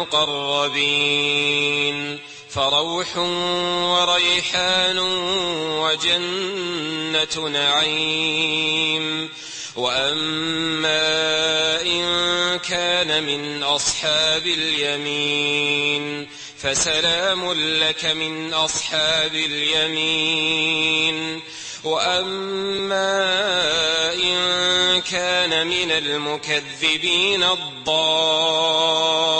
المقربين فروح وريحان وجنة نعيم. وأما إن كان من أصحاب اليمين فسلام لك من أصحاب اليمين. وأما إن كان من المكذبين الضالين